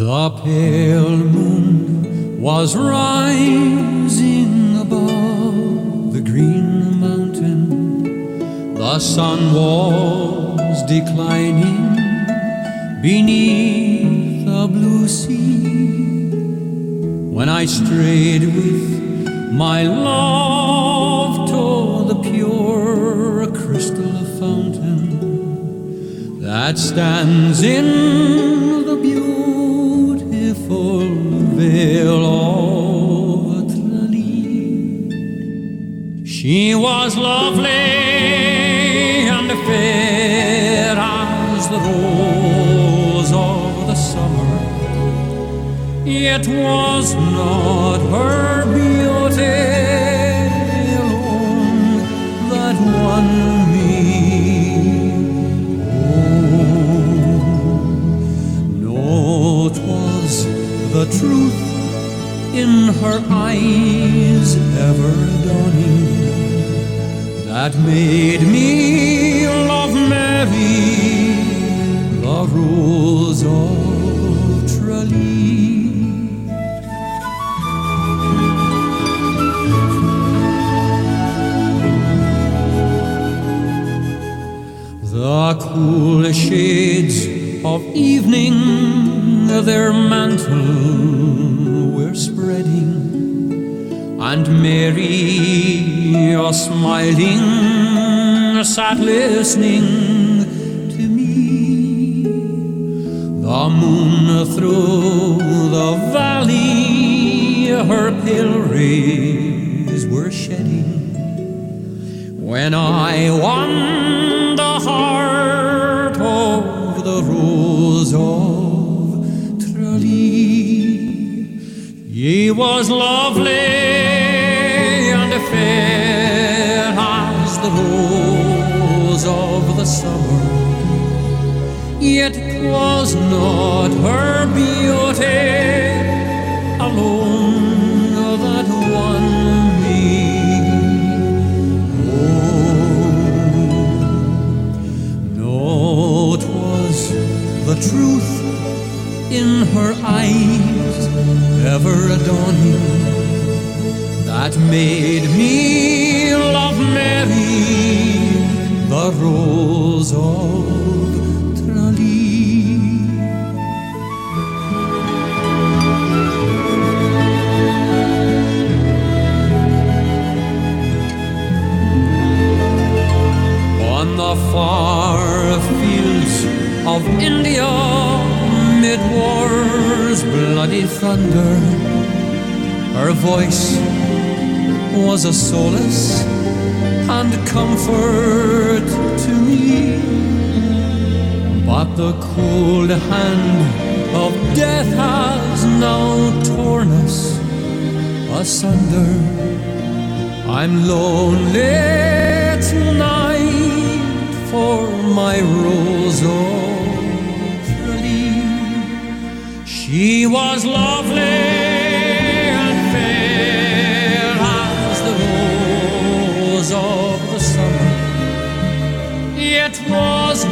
The pale moon was rising above the green mountain. The sun was declining beneath the blue sea. When I strayed with my love to the pure crystal fountain that stands in the below the lea. She was lovely and fair as the rose of the summer. It was not her sat listening to me. The moon through the valley, her pale rays were shedding. When I won the heart of the rose of Tralee, he was lovely and fair. The rose of the summer. Yet 'twas not her beauty alone that won me. Oh, the truth in her eyes ever adorning that made me love Mary, the Rose of on the far fields of India, mid war's bloody thunder, her voice was a solace and comfort to me. But the cold hand of death has now torn us asunder. I'm lonely tonight for my rose of She was lovely.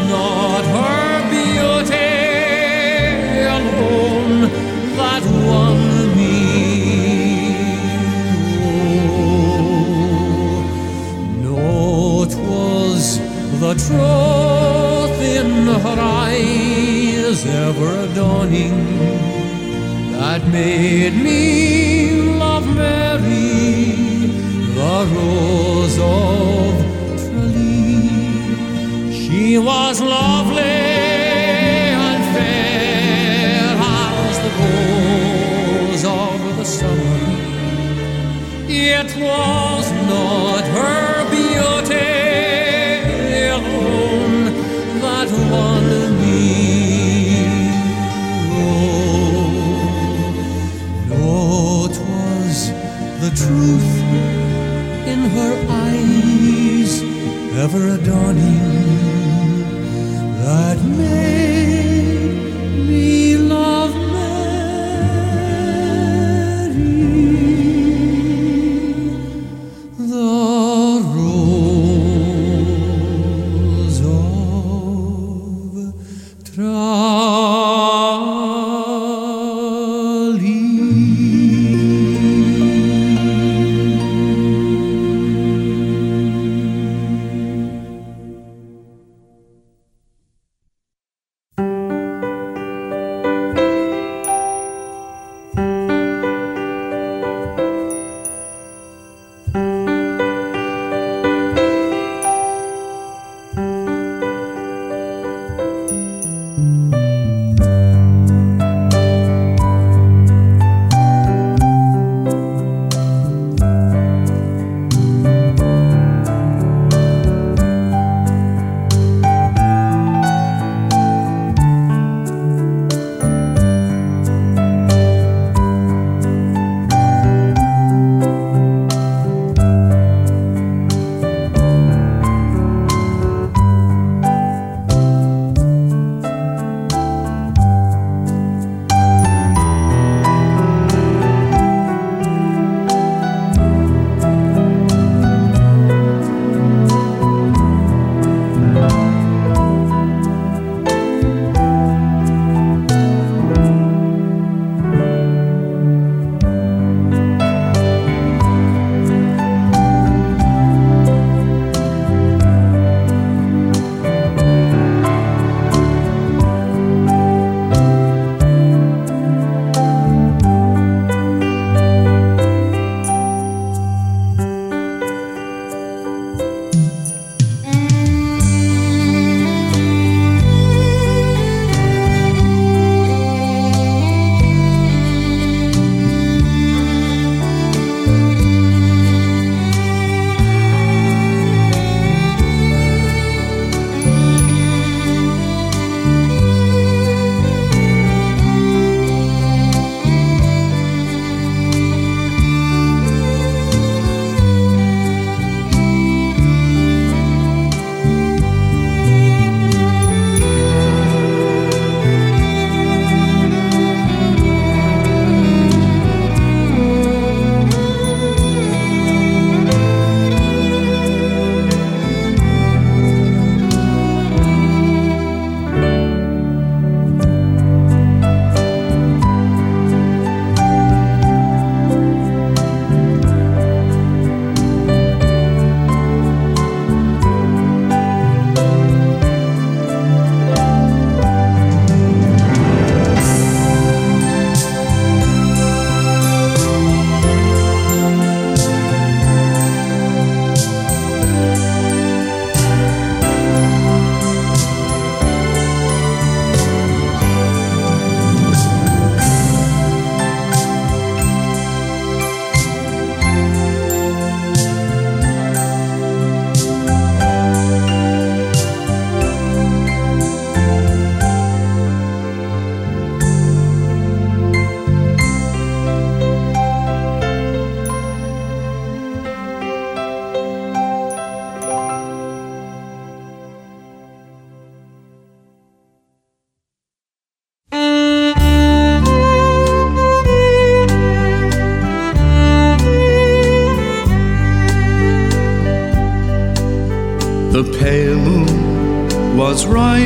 not her beauty alone that won me. Oh, no, 'twas the truth in her eyes ever dawning that made me love Mary the Rose. She was lovely and fair as the rose of the summer. It was not her beauty alone that won me. Oh, no, it was the truth in her eyes ever adorning.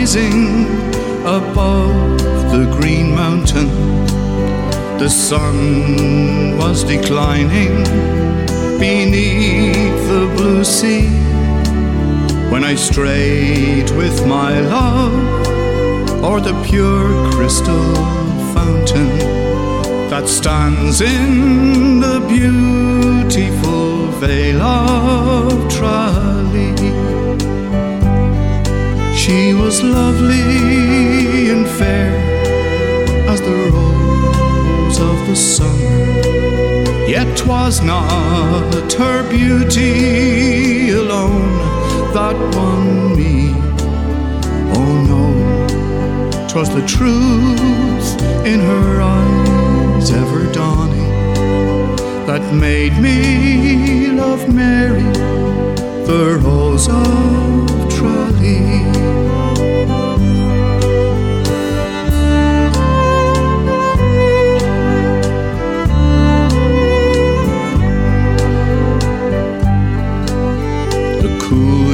rising above the green mountain. The sun was declining beneath the blue sea. When I strayed with my love o'er the pure crystal fountain that stands in the beautiful vale of trust. She was lovely and fair as the rose of the summer. Yet 'twas not her beauty alone that won me. Oh no, 'twas the truth in her eyes ever dawning that made me love Mary, the Rose of Tralee.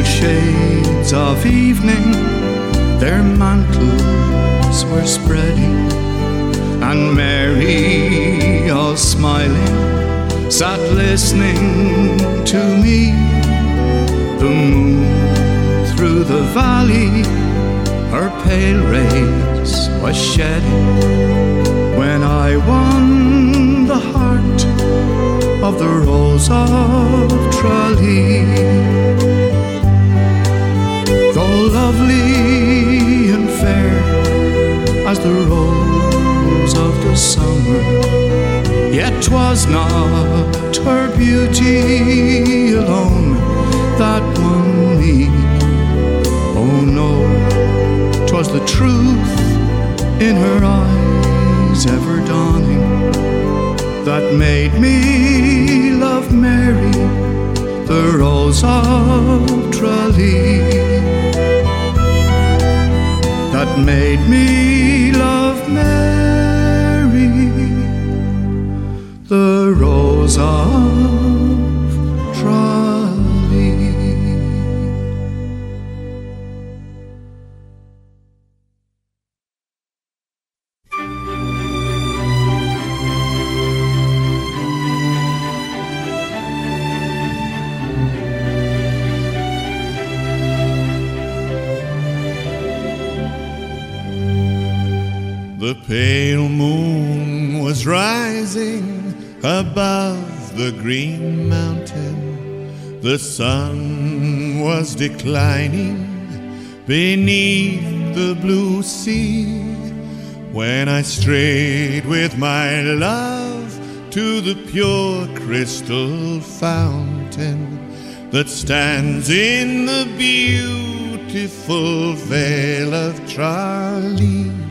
shades of evening, their mantles were spreading, and Mary, all smiling, sat listening to me. The moon through the valley, her pale rays was shedding. When I won the heart of the Rose of Tralee lovely and fair as the rose of the summer. Yet 'twas not her beauty alone that won me. Oh no, 'twas the truth in her eyes ever dawning that made me love Mary, the rose of Tralee made me love Mary, the Rose The pale moon was rising above the green mountain. The sun was declining beneath the blue sea. When I strayed with my love to the pure crystal fountain that stands in the beautiful Vale of Tralee.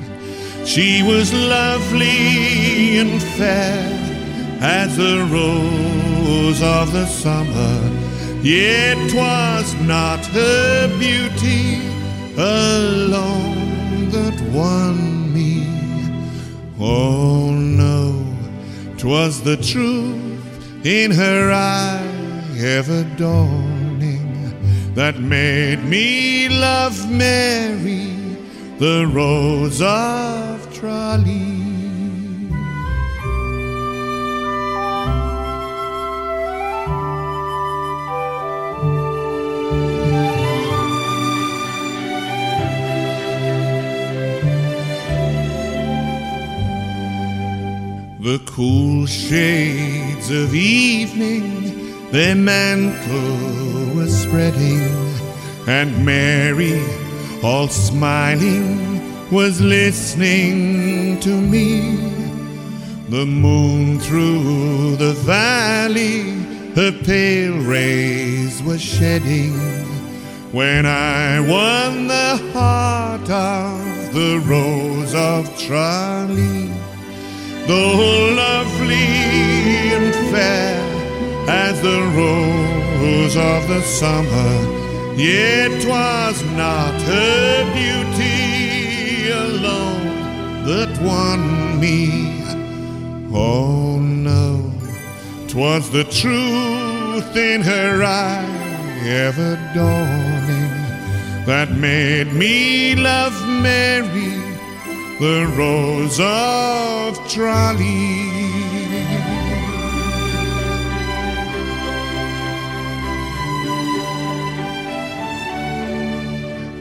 She was lovely and fair as the rose of the summer, yet twas not her beauty alone that won me. Oh no, 'twas the truth in her eye ever dawning that made me love Mary, the rose of Tralee. The cool shades of evening, their mantle was spreading, and Mary, all smiling, was listening to me. The moon through the valley, her pale rays were shedding. When I won the heart of the Rose of Tralee, though lovely and fair as the rose of the summer, yet was not her beauty alone that won me. Oh no, 'twas the truth in her eye, ever dawning, that made me love Mary, the Rose of Tralee.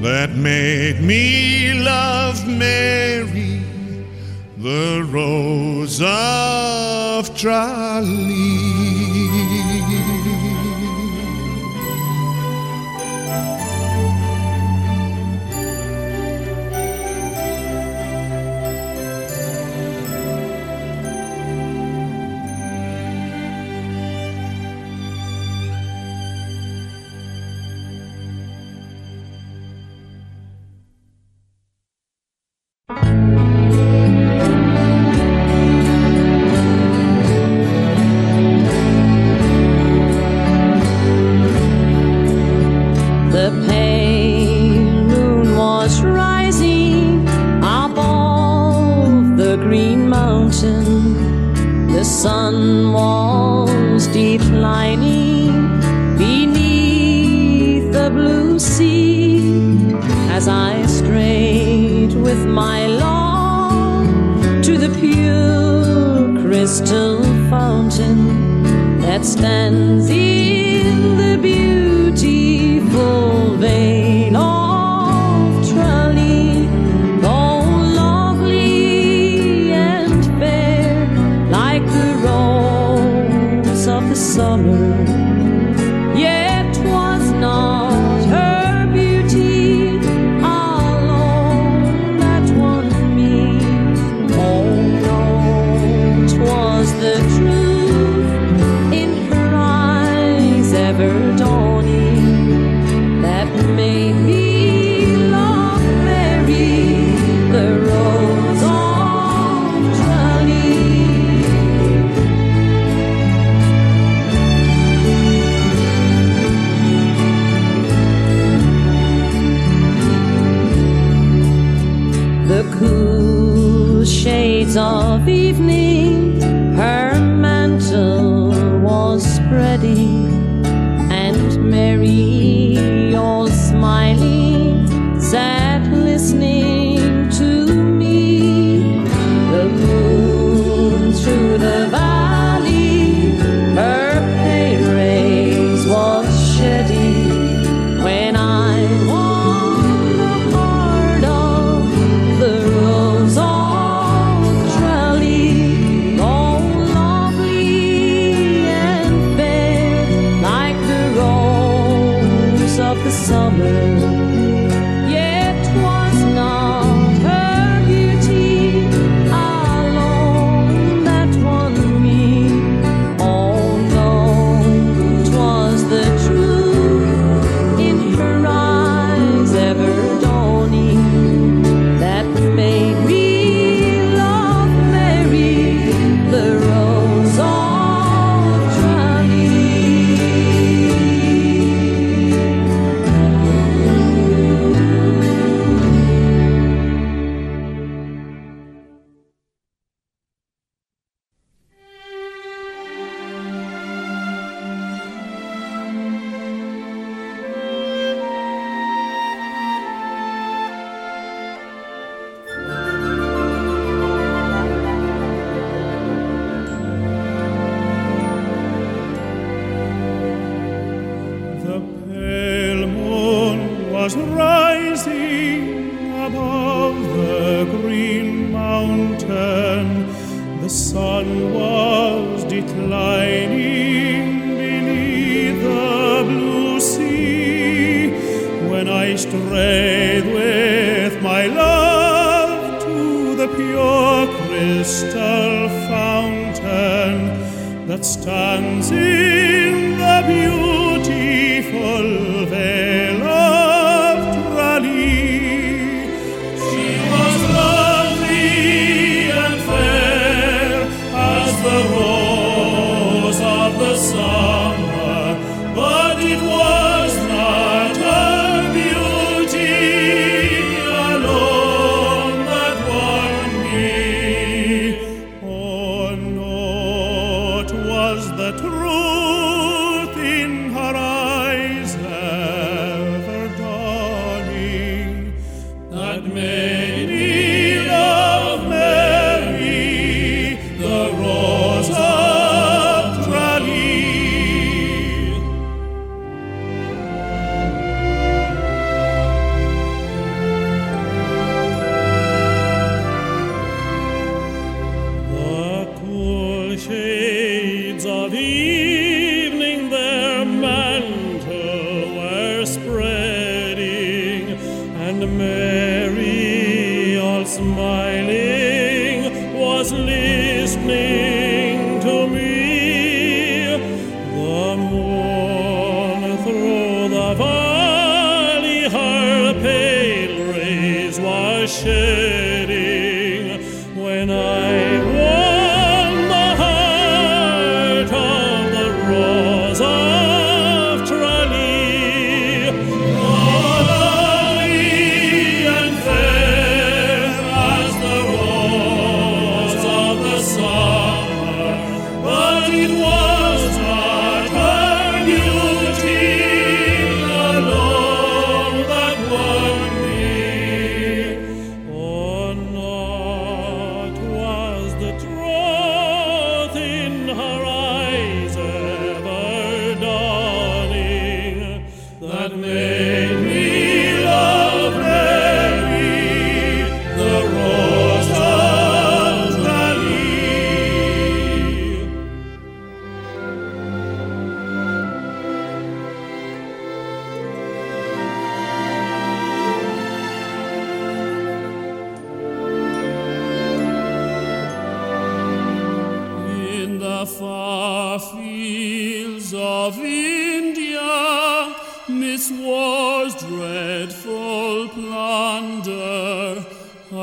that made me love Mary, the Rose of Tralee. sun was declining beneath the blue sea as I strayed with my love to the pure crystal fountain that stands in the beautiful bay. that stands in the beautiful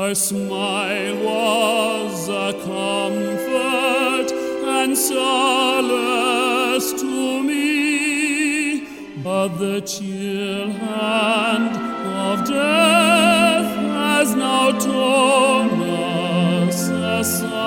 Her smile was a comfort and solace to me, but the chill hand of death has now torn us asunder.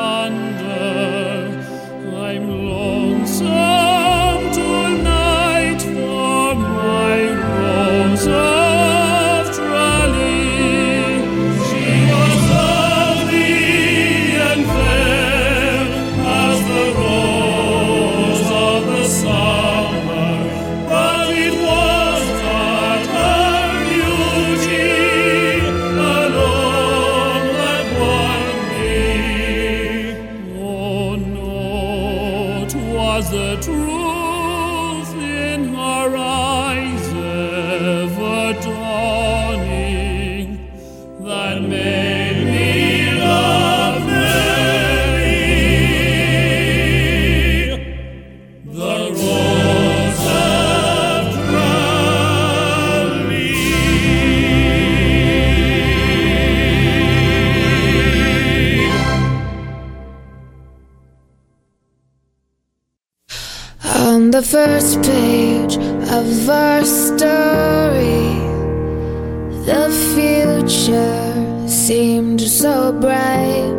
future seemed so bright.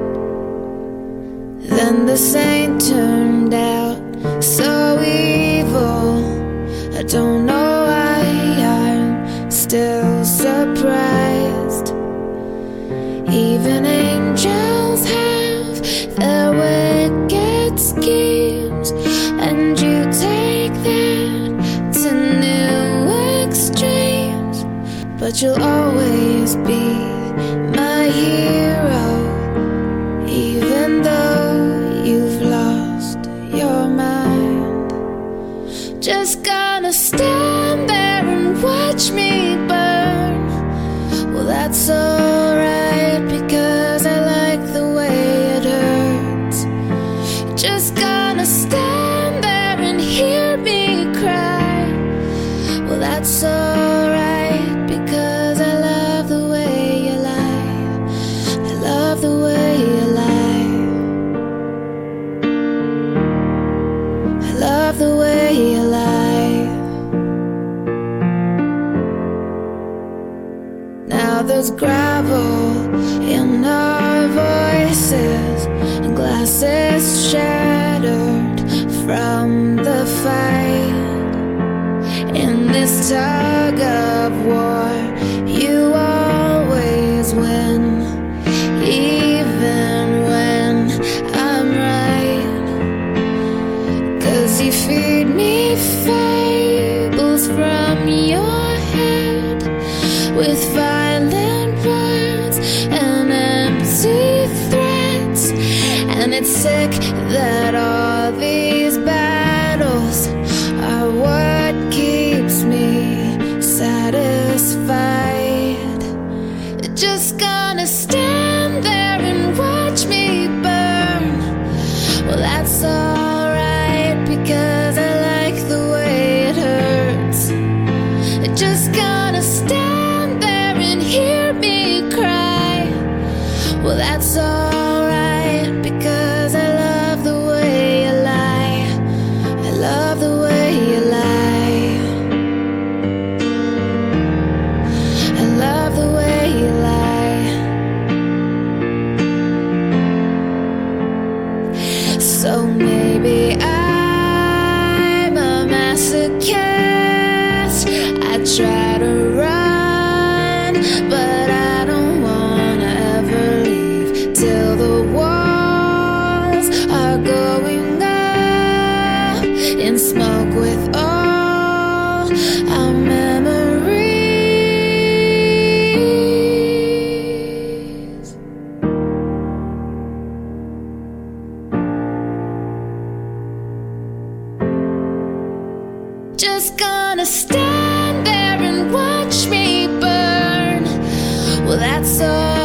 Then the saint turned out so evil. I don't know why I'm still surprised. Even angels have their wicked schemes, and you take that to new extremes. But you'll always be fables from your Well, that's all.